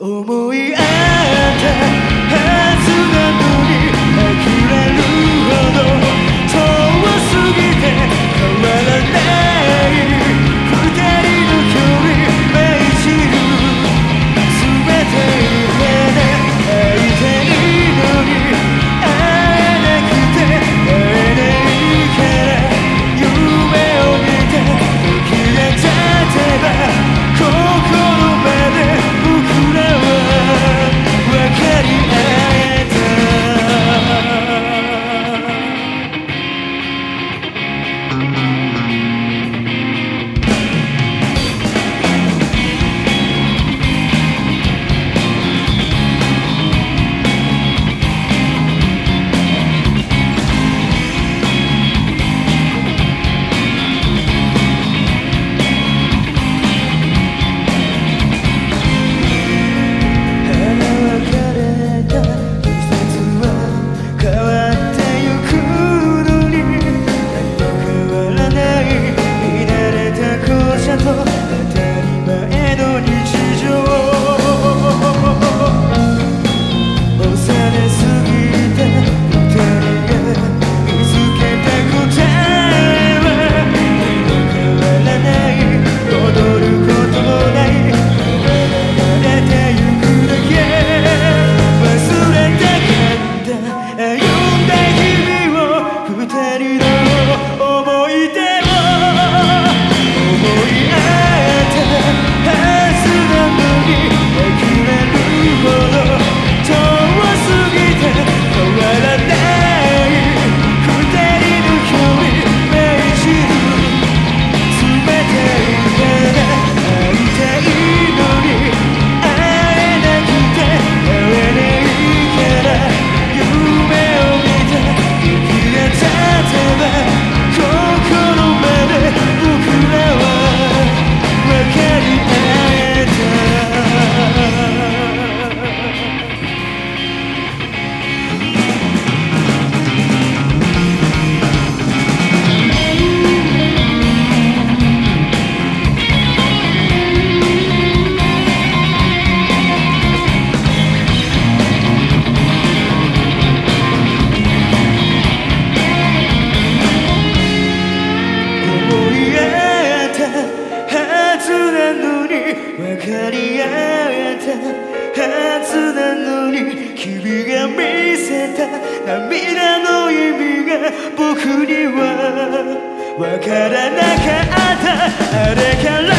思い合 ready to えたはずなのに分かり合えたはずなのに君が見せた涙の意味が僕には分からなかった。あれから